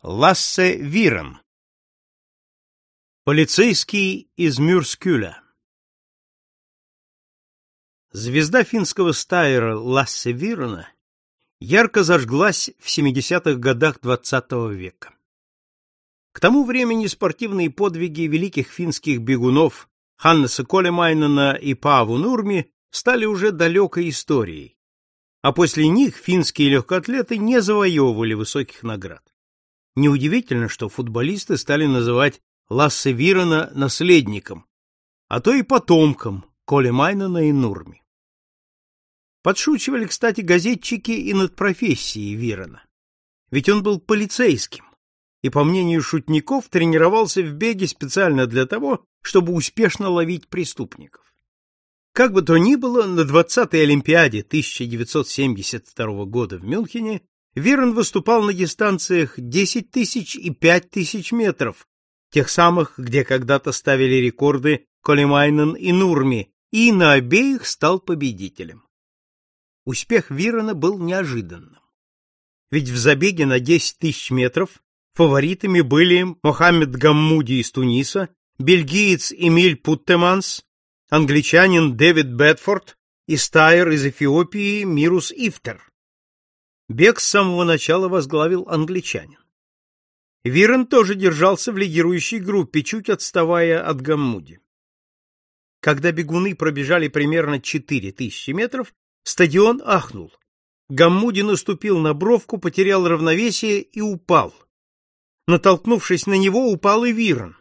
Лассе Вирен Полицейский из Мюрскюля Звезда финского стайера Лассе Вирена ярко зажглась в 70-х годах XX -го века. К тому времени спортивные подвиги великих финских бегунов Ханнеса Колемайнена и Паву Нурми стали уже далекой историей, а после них финские легкоатлеты не завоевывали высоких наград. Неудивительно, что футболисты стали называть Лассе Вирона наследником, а то и потомком Колемайнена и Нурми. Подшучивали, кстати, газетчики и над профессией Вирона. Ведь он был полицейским, и, по мнению шутников, тренировался в беге специально для того, чтобы успешно ловить преступников. Как бы то ни было, на 20-й Олимпиаде 1972 года в Мюнхене Вирон выступал на дистанциях 10 тысяч и 5 тысяч метров, тех самых, где когда-то ставили рекорды Колемайнен и Нурми, и на обеих стал победителем. Успех Вирона был неожиданным. Ведь в забеге на 10 тысяч метров фаворитами были Мохаммед Гаммуди из Туниса, бельгиец Эмиль Путтеманс, англичанин Дэвид Бетфорд и стайер из Эфиопии Мирус Ифтер. Бег с самого начала возглавил англичанин. Вирен тоже держался в лидирующей группе, чуть отставая от Гаммуди. Когда бегуны пробежали примерно 4000 метров, стадион ахнул. Гаммуди наступил на бровку, потерял равновесие и упал. Натолкнувшись на него, упал и Вирен.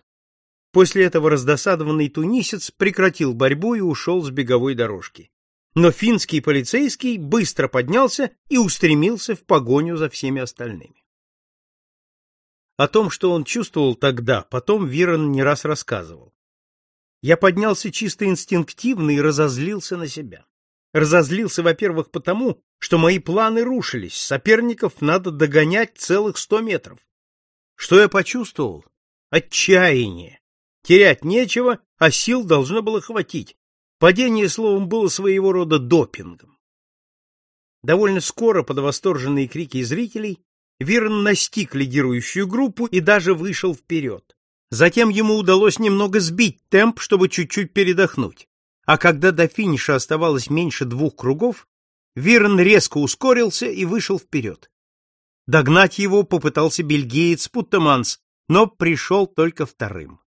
После этого раздосадованный тунисец прекратил борьбу и ушел с беговой дорожки. Но финский полицейский быстро поднялся и устремился в погоню за всеми остальными. О том, что он чувствовал тогда, потом Вирон не раз рассказывал. Я поднялся чисто инстинктивно и разозлился на себя. Разозлился, во-первых, потому, что мои планы рушились, соперников надо догонять целых сто метров. Что я почувствовал? Отчаяние. Терять нечего, а сил должно было хватить. Падение, словом, было своего рода допингом. Довольно скоро, под восторженные крики зрителей, Вирн настиг лидирующую группу и даже вышел вперед. Затем ему удалось немного сбить темп, чтобы чуть-чуть передохнуть. А когда до финиша оставалось меньше двух кругов, Вирн резко ускорился и вышел вперед. Догнать его попытался бельгиец Путтеманс, но пришел только вторым.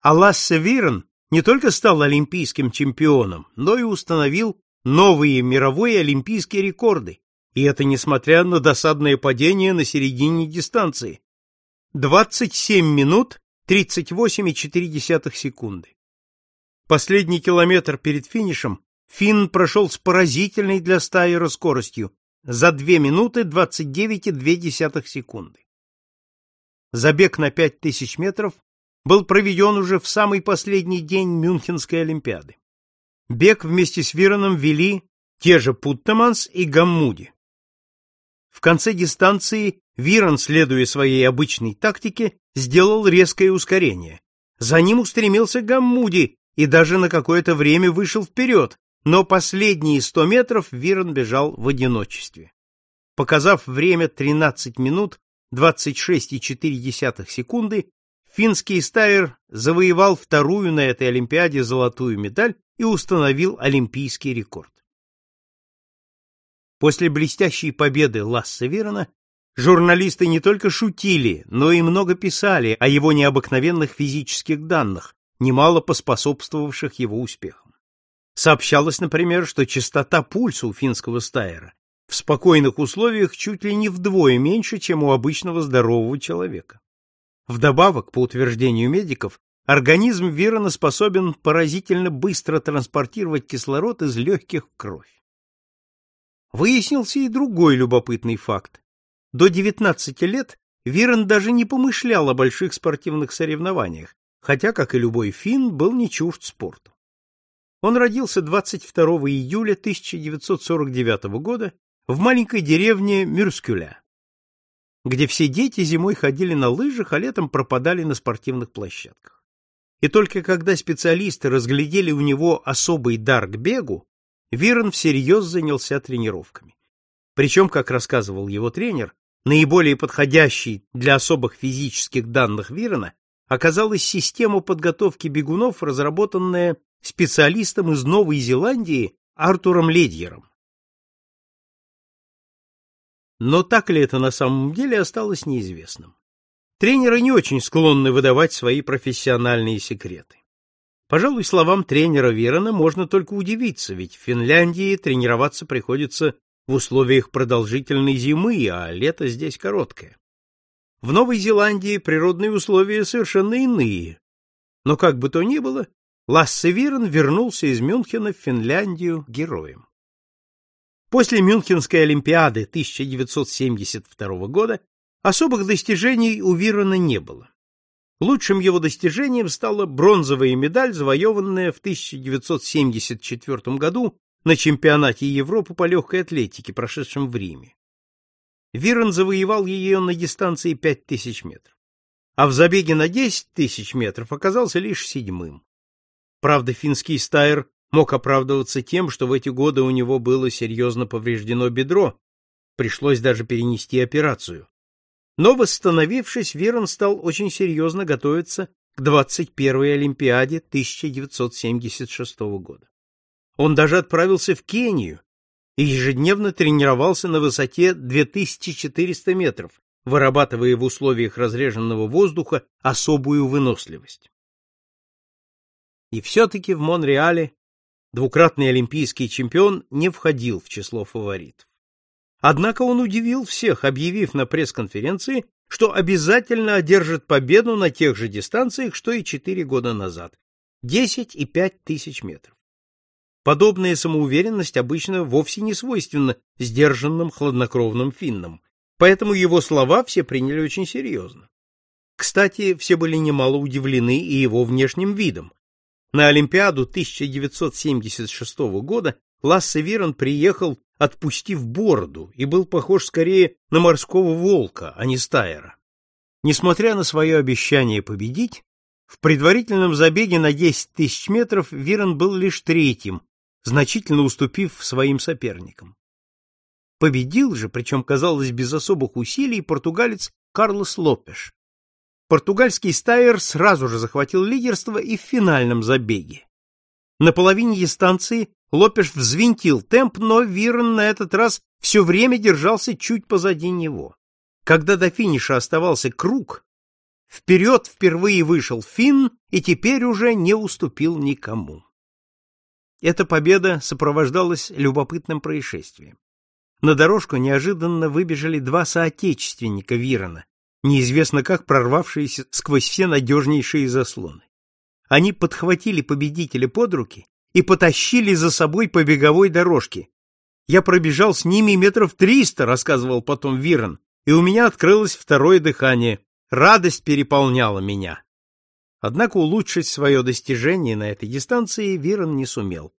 А Лассе Вирен не только стал олимпийским чемпионом, но и установил новые мировые олимпийские рекорды, и это несмотря на досадное падение на середине дистанции. 27 минут 38,4 секунды. Последний километр перед финишем Финн прошел с поразительной для стайера скоростью за 2 минуты 29,2 секунды. Забег на 5000 метров был проведен уже в самый последний день Мюнхенской Олимпиады. Бег вместе с Вироном вели те же Путтеманс и Гаммуди. В конце дистанции Вирон, следуя своей обычной тактике, сделал резкое ускорение. За ним устремился Гаммуди и даже на какое-то время вышел вперед, но последние сто метров Вирон бежал в одиночестве. Показав время 13 минут 26,4 секунды, финский стайер завоевал вторую на этой Олимпиаде золотую медаль и установил олимпийский рекорд. После блестящей победы Ласса Верона журналисты не только шутили, но и много писали о его необыкновенных физических данных, немало поспособствовавших его успехам. Сообщалось, например, что частота пульса у финского стайера в спокойных условиях чуть ли не вдвое меньше, чем у обычного здорового человека. Вдобавок, по утверждению медиков, организм Вирона способен поразительно быстро транспортировать кислород из легких в кровь. Выяснился и другой любопытный факт. До 19 лет Вирон даже не помышлял о больших спортивных соревнованиях, хотя, как и любой финн, был не чужд спорту. Он родился 22 июля 1949 года в маленькой деревне Мюрскюля где все дети зимой ходили на лыжах, а летом пропадали на спортивных площадках. И только когда специалисты разглядели у него особый дар к бегу, Вирон всерьез занялся тренировками. Причем, как рассказывал его тренер, Наиболее подходящей для особых физических данных Вирона оказалась система подготовки бегунов, разработанная специалистом из Новой Зеландии Артуром Ледьером. Но так ли это на самом деле осталось неизвестным. Тренеры не очень склонны выдавать свои профессиональные секреты. Пожалуй, словам тренера Верона можно только удивиться, ведь в Финляндии тренироваться приходится в условиях продолжительной зимы, а лето здесь короткое. В Новой Зеландии природные условия совершенно иные. Но как бы то ни было, Лассе Вирен вернулся из Мюнхена в Финляндию героем. После Мюнхенской Олимпиады 1972 года особых достижений у Вирена не было. Лучшим его достижением стала бронзовая медаль, завоеванная в 1974 году на чемпионате Европы по легкой атлетике, прошедшем в Риме. Вирон завоевал ее на дистанции 5000 метров, а в забеге на 10 тысяч метров оказался лишь седьмым. Правда, финский стайер мог оправдываться тем, что в эти годы у него было серьезно повреждено бедро, пришлось даже перенести операцию. Но восстановившись, Вирон стал очень серьезно готовиться к 21-й Олимпиаде 1976 года. Он даже отправился в Кению и ежедневно тренировался на высоте 2400 метров, вырабатывая в условиях разреженного воздуха особую выносливость. И все-таки в Монреале двукратный олимпийский чемпион не входил в число фаворитов. Однако он удивил всех, объявив на пресс-конференции, что обязательно одержит победу на тех же дистанциях, что и четыре года назад – 10 и 5 тысяч метров. Подобная самоуверенность обычно вовсе не свойственна сдержанным хладнокровным финнам, поэтому его слова все приняли очень серьезно. Кстати, все были немало удивлены и его внешним видом. На Олимпиаду 1976 года Лассе Вирон приехал, отпустив бороду, и был похож скорее на морского волка, а не стайера. Несмотря на свое обещание победить, в предварительном забеге на 10 тысяч метров Вирон был лишь третьим значительно уступив своим соперникам. Победил же, причем, казалось, без особых усилий, португалец Карлос Лопеш. Португальский стайер сразу же захватил лидерство и в финальном забеге. На половине дистанции Лопеш взвинтил темп, но Вирен на этот раз все время держался чуть позади него. Когда до финиша оставался круг, вперед впервые вышел Финн и теперь уже не уступил никому. Эта победа сопровождалась любопытным происшествием. На дорожку неожиданно выбежали два соотечественника Вирона, неизвестно как прорвавшиеся сквозь все надежнейшие заслоны. Они подхватили победителя под руки и потащили за собой по беговой дорожке. Я пробежал с ними метров триста, рассказывал потом Вирон, и у меня открылось второе дыхание. Радость переполняла меня. Однако улучшить свое достижение на этой дистанции Вирон не сумел.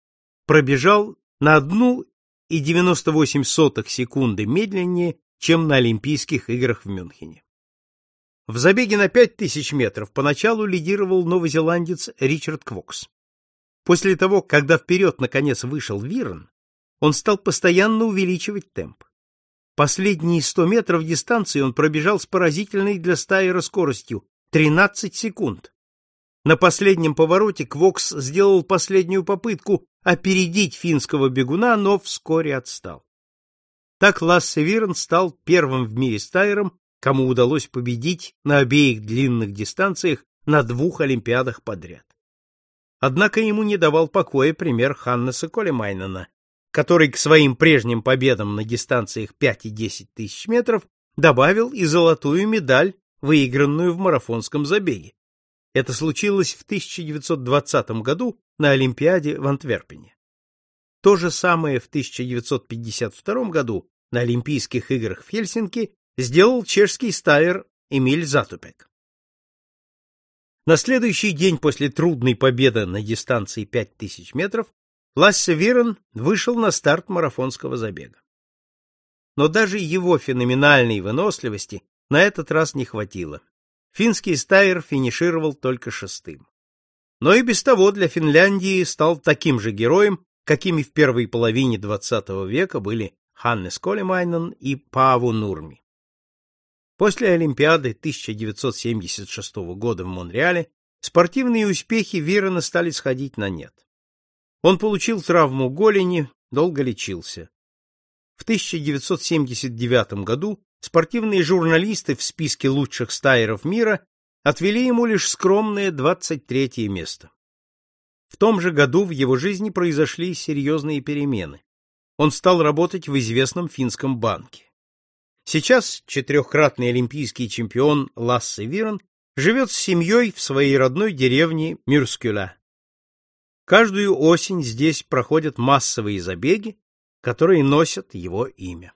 Пробежал на одну и 98 сотых секунды медленнее, чем на Олимпийских играх в Мюнхене. В забеге на 5000 метров поначалу лидировал новозеландец Ричард Квокс. После того, когда вперед наконец вышел Вирон, он стал постоянно увеличивать темп. Последние 100 метров дистанции он пробежал с поразительной для стайера скоростью 13 секунд. На последнем повороте Квокс сделал последнюю попытку опередить финского бегуна, но вскоре отстал. Так Лассе Вирн стал первым в мире стайером, кому удалось победить на обеих длинных дистанциях на двух олимпиадах подряд. Однако ему не давал покоя пример Ханнеса Колемайнена, который к своим прежним победам на дистанциях 5 и 10 тысяч метров добавил и золотую медаль, выигранную в марафонском забеге. Это случилось в 1920 году на Олимпиаде в Антверпене. То же самое в 1952 году на Олимпийских играх в Хельсинки сделал чешский стайер Эмиль Затупек. На следующий день после трудной победы на дистанции 5000 метров Лассе Вирен вышел на старт марафонского забега. Но даже его феноменальной выносливости на этот раз не хватило. Финский стайер финишировал только шестым. Но и без того для Финляндии стал таким же героем, какими в первой половине XX века были Ханнес Колемайнен и Паву Нурми. После Олимпиады 1976 года в Монреале спортивные успехи Вирона стали сходить на нет. Он получил травму голени, долго лечился. В 1979 году спортивные журналисты в списке лучших стайеров мира отвели ему лишь скромное 23 место. В том же году в его жизни произошли серьезные перемены. Он стал работать в известном финском банке. Сейчас четырехкратный олимпийский чемпион Лассе Вирон живет с семьей в своей родной деревне Мюрскюля. Каждую осень здесь проходят массовые забеги, которые носят его имя.